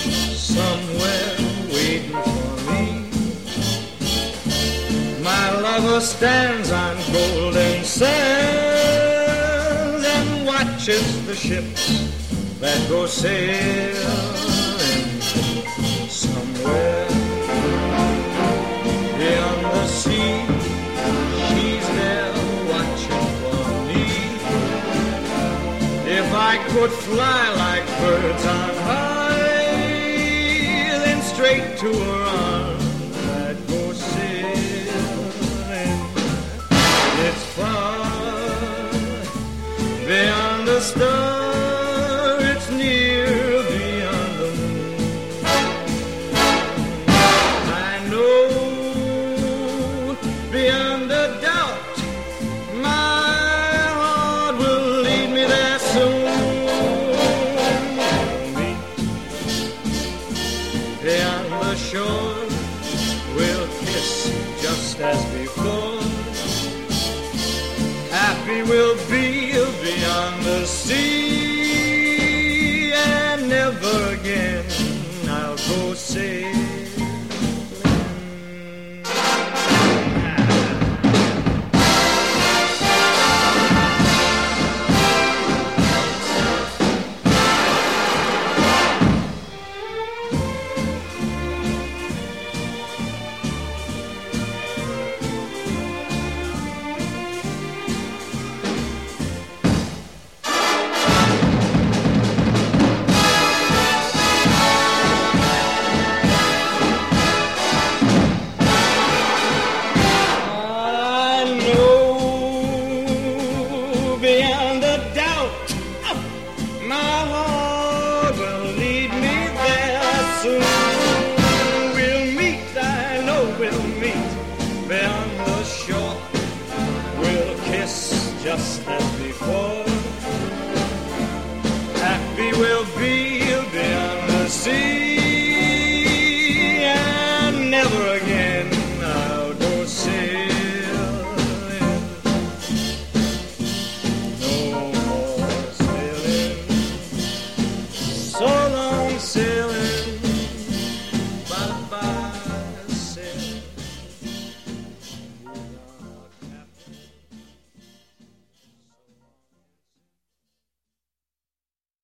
somewhere waiting for me. My lover stands on golden sands and watches the ships that go sailing somewhere beyond the sea. She's there watching for me. If I could fly like birds on high straight to her arms I'd go sailing. It's far beyond the star, shore, we'll kiss just as before. Happy we'll be beyond the sea, and never again I'll go sailing. just as before. Happy we'll be.